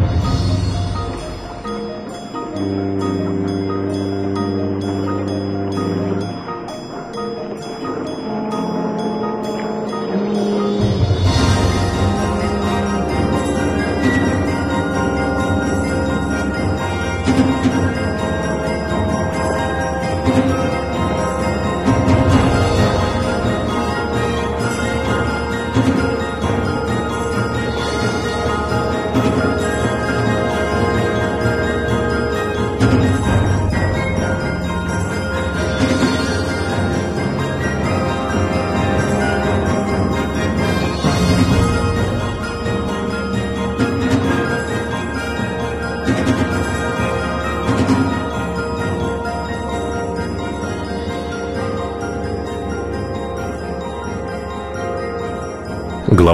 you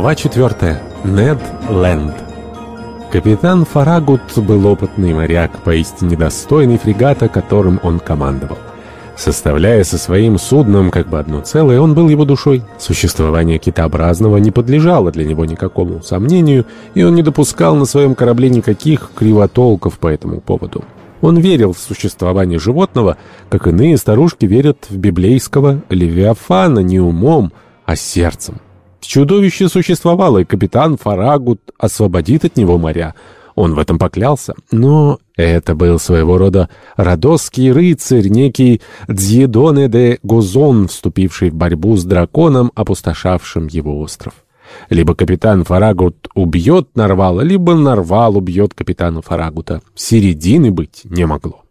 Глава 4. Нед Ленд. Капитан Фарагут был опытный моряк, поистине достойный фрегата, которым он командовал. Составляя со своим судном как бы одно целое, он был его душой. Существование китообразного не подлежало для него никакому сомнению, и он не допускал на своем корабле никаких кривотолков по этому поводу. Он верил в существование животного, как иные старушки верят в библейского Левиафана не умом, а сердцем. Чудовище существовало, и капитан Фарагут освободит от него моря. Он в этом поклялся. Но это был своего рода родосский рыцарь, некий Дзьедоне де Гузон, вступивший в борьбу с драконом, опустошавшим его остров. Либо капитан Фарагут убьет Нарвала, либо Нарвал убьет капитана Фарагута. Середины быть не могло.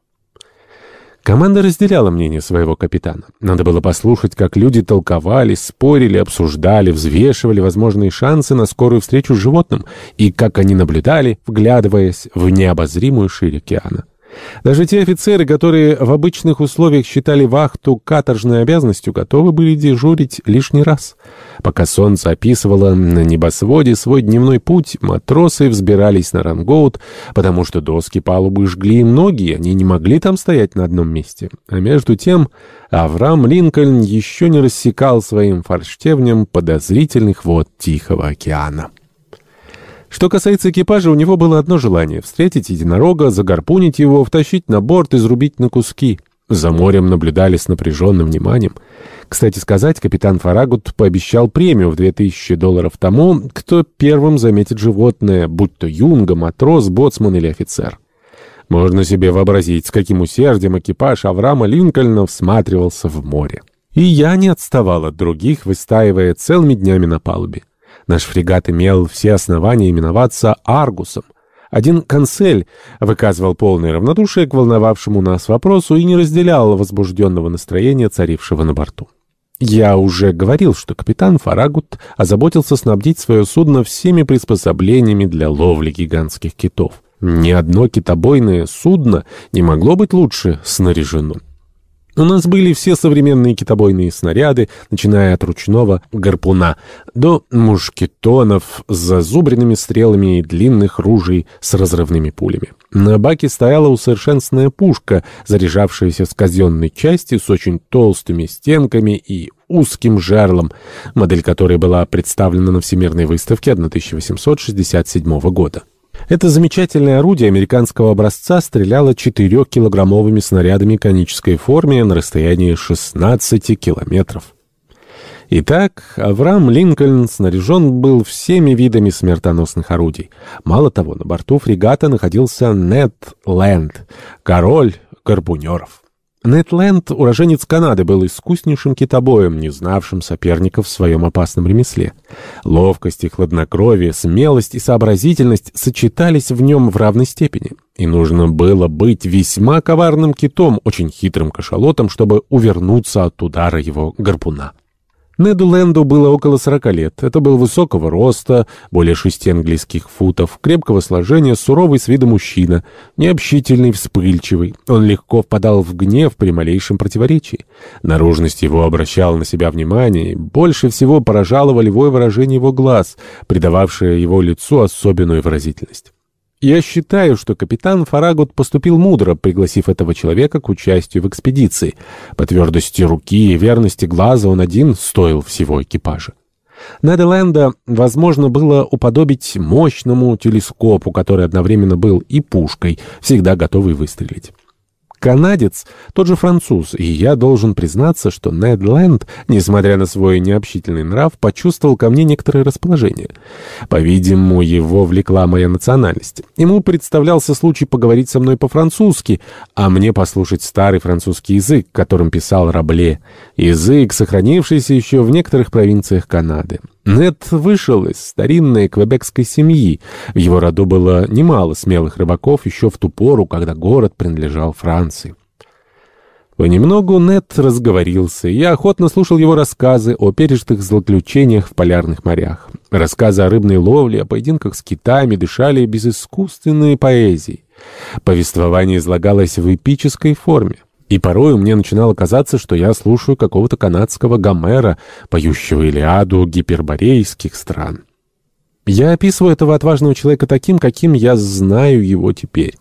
Команда разделяла мнение своего капитана. Надо было послушать, как люди толковали, спорили, обсуждали, взвешивали возможные шансы на скорую встречу с животным и как они наблюдали, вглядываясь в необозримую ширь океана. Даже те офицеры, которые в обычных условиях считали вахту каторжной обязанностью, готовы были дежурить лишний раз. Пока солнце описывало на небосводе свой дневной путь, матросы взбирались на рангоут, потому что доски палубы жгли им ноги, они не могли там стоять на одном месте. А между тем Авраам Линкольн еще не рассекал своим форштевнем подозрительных вод Тихого океана. Что касается экипажа, у него было одно желание — встретить единорога, загарпунить его, втащить на борт и зарубить на куски. За морем наблюдали с напряженным вниманием. Кстати сказать, капитан Фарагут пообещал премию в 2000 долларов тому, кто первым заметит животное, будь то юнга, матрос, боцман или офицер. Можно себе вообразить, с каким усердием экипаж Авраама Линкольна всматривался в море. И я не отставал от других, выстаивая целыми днями на палубе. Наш фрегат имел все основания именоваться «Аргусом». Один консель выказывал полное равнодушие к волновавшему нас вопросу и не разделял возбужденного настроения, царившего на борту. Я уже говорил, что капитан Фарагут озаботился снабдить свое судно всеми приспособлениями для ловли гигантских китов. Ни одно китобойное судно не могло быть лучше снаряжено. У нас были все современные китобойные снаряды, начиная от ручного гарпуна до мушкетонов с зазубренными стрелами и длинных ружей с разрывными пулями. На баке стояла усовершенствованная пушка, заряжавшаяся с казенной части с очень толстыми стенками и узким жерлом, модель которой была представлена на Всемирной выставке 1867 года. Это замечательное орудие американского образца стреляло 4-килограммовыми снарядами конической форме на расстоянии 16 километров. Итак, Авраам Линкольн снаряжен был всеми видами смертоносных орудий. Мало того, на борту фрегата находился Нед Лэнд, король карбунеров. Нетленд, уроженец Канады, был искуснейшим китобоем, не знавшим соперников в своем опасном ремесле. Ловкость и хладнокровие, смелость и сообразительность сочетались в нем в равной степени. И нужно было быть весьма коварным китом, очень хитрым кашалотом, чтобы увернуться от удара его гарпуна. Неду Ленду было около сорока лет. Это был высокого роста, более шести английских футов, крепкого сложения, суровый с виду мужчина, необщительный, вспыльчивый. Он легко впадал в гнев при малейшем противоречии. Наружность его обращала на себя внимание, и больше всего поражало волевое выражение его глаз, придававшее его лицу особенную выразительность. Я считаю, что капитан Фарагут поступил мудро, пригласив этого человека к участию в экспедиции. По твердости руки и верности глаза он один стоил всего экипажа. Неделенда возможно было уподобить мощному телескопу, который одновременно был и пушкой, всегда готовый выстрелить канадец, тот же француз, и я должен признаться, что Нед Ленд, несмотря на свой необщительный нрав, почувствовал ко мне некоторое расположение. По-видимому, его влекла моя национальность. Ему представлялся случай поговорить со мной по-французски, а мне послушать старый французский язык, которым писал Рабле, язык, сохранившийся еще в некоторых провинциях Канады. Нед вышел из старинной квебекской семьи. В его роду было немало смелых рыбаков еще в ту пору, когда город принадлежал Франции. Понемногу Нед разговорился, и я охотно слушал его рассказы о пережитых злоключениях в полярных морях. Рассказы о рыбной ловле, о поединках с китами дышали безыскусственной поэзией. Повествование излагалось в эпической форме. И порою мне начинало казаться, что я слушаю какого-то канадского Гомера, поющего Илиаду гиперборейских стран. Я описываю этого отважного человека таким, каким я знаю его теперь.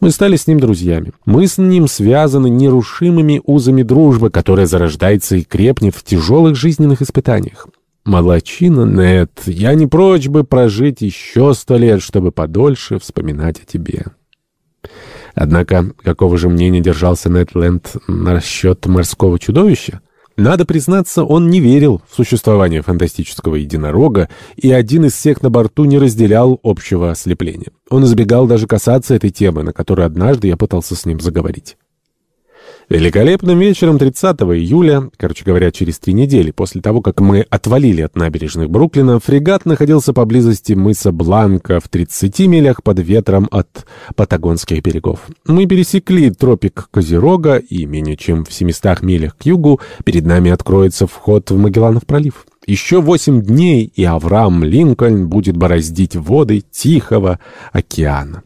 Мы стали с ним друзьями. Мы с ним связаны нерушимыми узами дружбы, которая зарождается и крепнет в тяжелых жизненных испытаниях. Молодчина, нет, я не прочь бы прожить еще сто лет, чтобы подольше вспоминать о тебе». Однако, какого же мнения держался Нэтленд насчет морского чудовища? Надо признаться, он не верил в существование фантастического единорога, и один из всех на борту не разделял общего ослепления. Он избегал даже касаться этой темы, на которой однажды я пытался с ним заговорить. Великолепным вечером 30 июля, короче говоря, через три недели после того, как мы отвалили от набережных Бруклина, фрегат находился поблизости мыса Бланка в 30 милях под ветром от Патагонских берегов. Мы пересекли тропик Козерога, и менее чем в 700 милях к югу перед нами откроется вход в Магелланов пролив. Еще восемь дней, и Авраам Линкольн будет бороздить воды Тихого океана.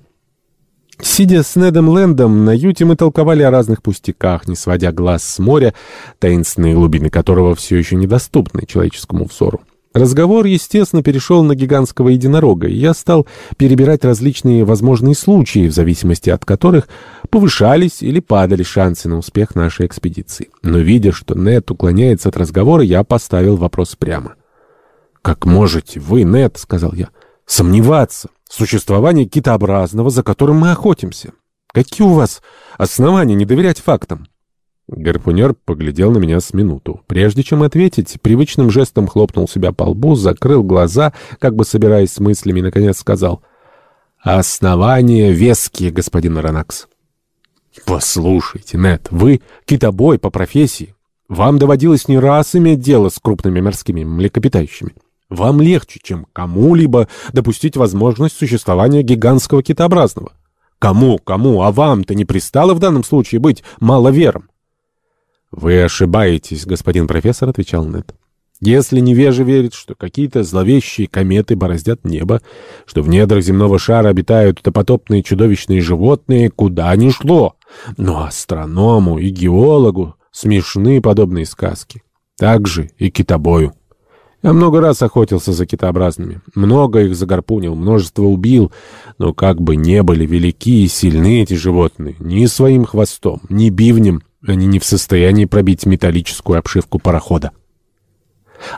Сидя с Недом Лэндом на юте, мы толковали о разных пустяках, не сводя глаз с моря, таинственные глубины которого все еще недоступны человеческому взору. Разговор, естественно, перешел на гигантского единорога, и я стал перебирать различные возможные случаи, в зависимости от которых повышались или падали шансы на успех нашей экспедиции. Но видя, что Нед уклоняется от разговора, я поставил вопрос прямо. «Как можете вы, Нед, — сказал я, — сомневаться существование китообразного, за которым мы охотимся. Какие у вас основания не доверять фактам?» Гарпунер поглядел на меня с минуту. Прежде чем ответить, привычным жестом хлопнул себя по лбу, закрыл глаза, как бы собираясь с мыслями, и, наконец, сказал «Основания веские, господин Аронакс». «Послушайте, Нет, вы китобой по профессии. Вам доводилось не раз иметь дело с крупными морскими млекопитающими». Вам легче, чем кому-либо допустить возможность существования гигантского китообразного. Кому, кому, а вам-то не пристало в данном случае быть маловером? «Вы ошибаетесь, господин профессор», — отвечал Нед. «Если невежа верит, что какие-то зловещие кометы бороздят небо, что в недрах земного шара обитают допотопные чудовищные животные, куда ни шло. Но астроному и геологу смешны подобные сказки. Так же и китобою». Я много раз охотился за китообразными, много их загарпунил, множество убил, но как бы не были велики и сильны эти животные, ни своим хвостом, ни бивнем они не в состоянии пробить металлическую обшивку парохода.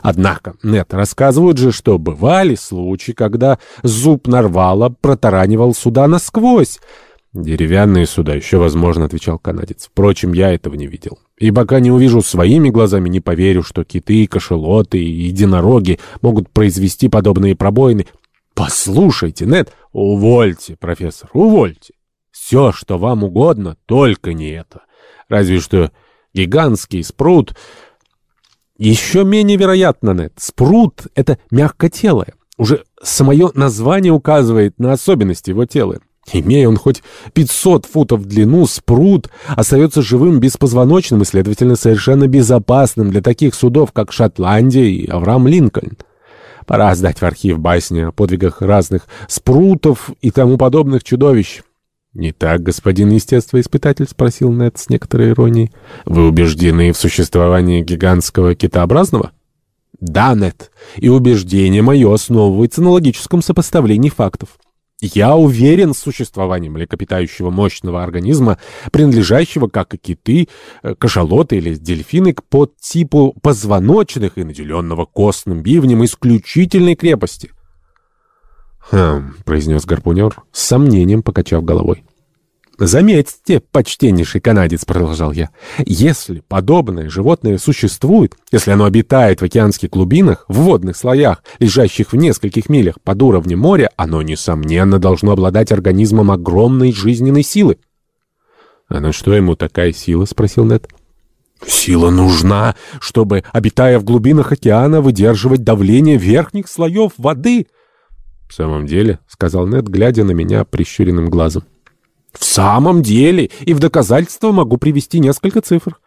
Однако, нет, рассказывают же, что бывали случаи, когда зуб нарвала протаранивал суда насквозь, «Деревянные суда еще возможно», — отвечал канадец. «Впрочем, я этого не видел. И пока не увижу своими глазами, не поверю, что киты, кошелоты и единороги могут произвести подобные пробоины. Послушайте, Нед, увольте, профессор, увольте. Все, что вам угодно, только не это. Разве что гигантский спрут... Еще менее вероятно, Нед. Спрут — это мягкотелое. Уже самое название указывает на особенности его тела. Имея он хоть 500 футов в длину, спрут остается живым беспозвоночным и, следовательно, совершенно безопасным для таких судов, как Шотландия и Авраам Линкольн. Пора сдать в архив басни о подвигах разных спрутов и тому подобных чудовищ. «Не так, господин естествоиспытатель?» — спросил Нед с некоторой иронией. «Вы убеждены в существовании гигантского китообразного?» «Да, Нед, и убеждение мое основывается на логическом сопоставлении фактов». Я уверен в существовании млекопитающего мощного организма, принадлежащего, как и киты, э, кашалоты или дельфины, к подтипу позвоночных и наделенного костным бивнем исключительной крепости. «Хм», — произнес гарпунер, с сомнением покачав головой. «Заметьте, почтеннейший канадец», — продолжал я, — «если подобное животное существует, если оно обитает в океанских глубинах, в водных слоях, лежащих в нескольких милях под уровнем моря, оно, несомненно, должно обладать организмом огромной жизненной силы». «А на что ему такая сила?» — спросил Нед. «Сила нужна, чтобы, обитая в глубинах океана, выдерживать давление верхних слоев воды». «В самом деле», — сказал Нед, глядя на меня прищуренным глазом. В самом деле, и в доказательство могу привести несколько цифр.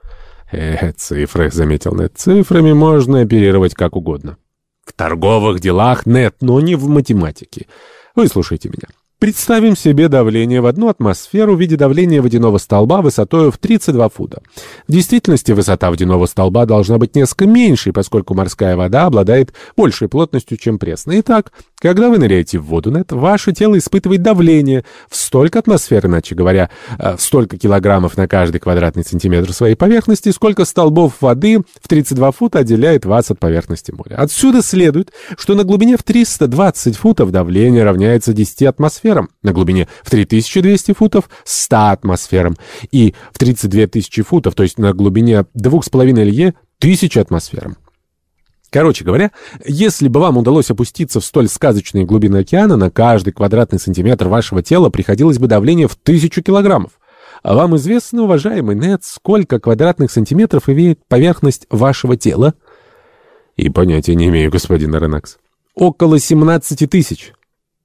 Э, цифры, заметил Нет, цифрами можно оперировать как угодно. В торговых делах нет, но не в математике. Выслушайте меня. Представим себе давление в одну атмосферу в виде давления водяного столба высотой в 32 фута. В действительности высота водяного столба должна быть несколько меньшей, поскольку морская вода обладает большей плотностью, чем пресная. Итак, когда вы ныряете в воду, нет, ваше тело испытывает давление в столько атмосфер, иначе говоря, э, в столько килограммов на каждый квадратный сантиметр своей поверхности, сколько столбов воды в 32 фута отделяет вас от поверхности моря. Отсюда следует, что на глубине в 320 футов давление равняется 10 атмосфер атмосферам, на глубине в 3200 футов 100 атмосферам и в 32 тысячи футов, то есть на глубине 2,5 лье 1000 атмосферам. Короче говоря, если бы вам удалось опуститься в столь сказочные глубины океана, на каждый квадратный сантиметр вашего тела приходилось бы давление в тысячу килограммов. А вам известно, уважаемый Нед, сколько квадратных сантиметров имеет поверхность вашего тела? И понятия не имею, господин Ренакс. Около 17 тысяч.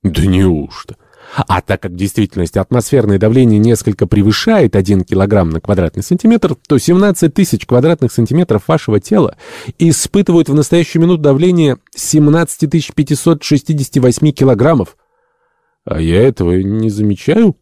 Да неужто? А так как в действительности атмосферное давление несколько превышает 1 кг на квадратный сантиметр, то 17 тысяч квадратных сантиметров вашего тела испытывают в настоящую минуту давление 17 568 килограммов. А я этого не замечаю.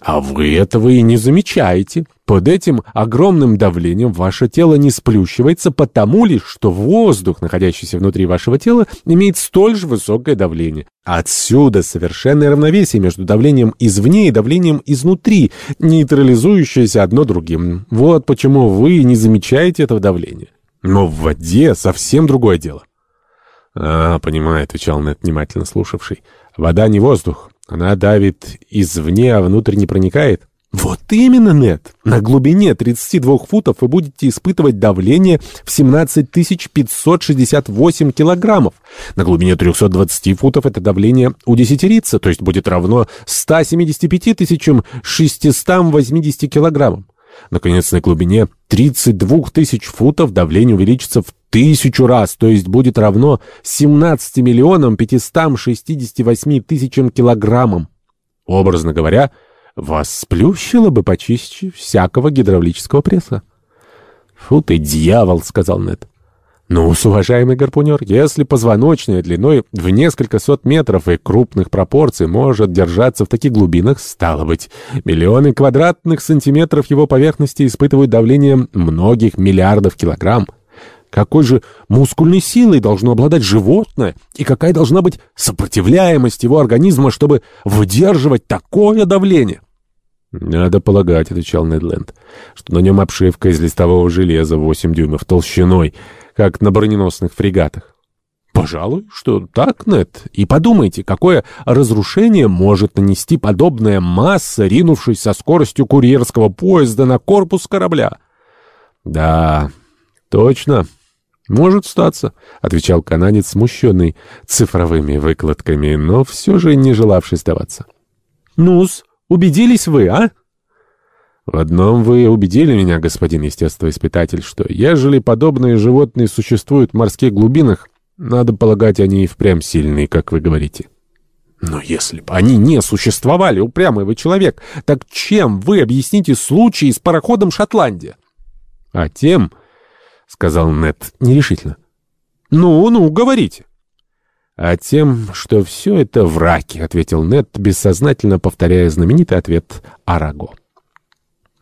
А вы этого и не замечаете. Под этим огромным давлением ваше тело не сплющивается потому лишь, что воздух, находящийся внутри вашего тела, имеет столь же высокое давление. Отсюда совершенное равновесие между давлением извне и давлением изнутри, нейтрализующееся одно другим. Вот почему вы не замечаете этого давления. Но в воде совсем другое дело. «А, понимаю», — отвечал Нед, внимательно слушавший. «Вода не воздух. Она давит извне, а внутрь не проникает». Вот именно, Нет. На глубине 32 футов вы будете испытывать давление в 17 568 килограммов. На глубине 320 футов это давление удесятерится, то есть будет равно 175 680 килограммам. Наконец, на глубине 32 тысяч футов давление увеличится в тысячу раз, то есть будет равно 17 миллионам 568 тысячам килограммам. Образно говоря, вас сплющило бы почище всякого гидравлического пресса. «Фу ты, дьявол!» — сказал Нед. Ну уважаемый гарпунер, если позвоночная длиной в несколько сот метров и крупных пропорций может держаться в таких глубинах, стало быть, миллионы квадратных сантиметров его поверхности испытывают давление многих миллиардов килограмм. Какой же мускульной силой должно обладать животное, и какая должна быть сопротивляемость его организма, чтобы выдерживать такое давление? «Надо полагать», — отвечал Недленд, — «что на нем обшивка из листового железа 8 дюймов толщиной, как на броненосных фрегатах». «Пожалуй, что так, Нед. И подумайте, какое разрушение может нанести подобная масса, ринувшись со скоростью курьерского поезда на корпус корабля?» «Да, точно. Может статься», — отвечал канадец, смущенный цифровыми выкладками, но все же не желавший сдаваться. «Ну-с», Убедились вы, а?» «В одном вы убедили меня, господин естествоиспытатель, что, ежели подобные животные существуют в морских глубинах, надо полагать, они и впрямь сильные, как вы говорите». «Но если бы они не существовали, упрямый вы человек, так чем вы объясните случай с пароходом «Шотландия»?» «А тем...» — сказал Нет нерешительно. «Ну, ну, говорите» а тем, что все это враки», — ответил Нед, бессознательно повторяя знаменитый ответ Араго.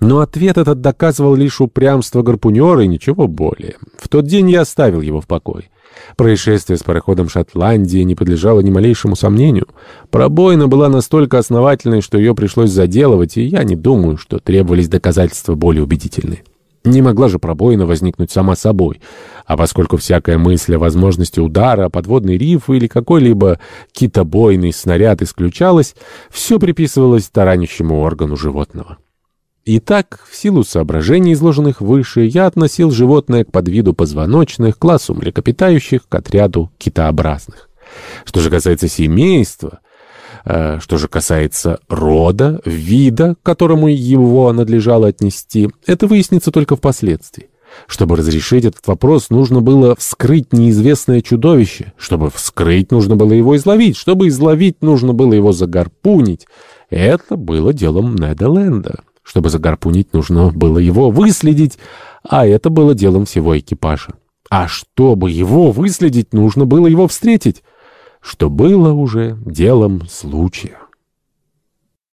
Но ответ этот доказывал лишь упрямство гарпунера и ничего более. В тот день я оставил его в покое. Происшествие с пароходом Шотландии не подлежало ни малейшему сомнению. Пробоина была настолько основательной, что ее пришлось заделывать, и я не думаю, что требовались доказательства более убедительные. Не могла же пробоина возникнуть сама собой. А поскольку всякая мысль о возможности удара, подводный риф или какой-либо китобойный снаряд исключалась, все приписывалось таранящему органу животного. Итак, в силу соображений, изложенных выше, я относил животное к подвиду позвоночных, классу млекопитающих, к отряду китообразных. Что же касается семейства, э, что же касается рода, вида, к которому его надлежало отнести, это выяснится только впоследствии. Чтобы разрешить этот вопрос, нужно было вскрыть неизвестное чудовище. Чтобы вскрыть, нужно было его изловить. Чтобы изловить, нужно было его загарпунить. Это было делом Неда чтобы загарпунить, нужно было его выследить, а это было делом всего экипажа. А чтобы его выследить, нужно было его встретить, что было уже делом случая.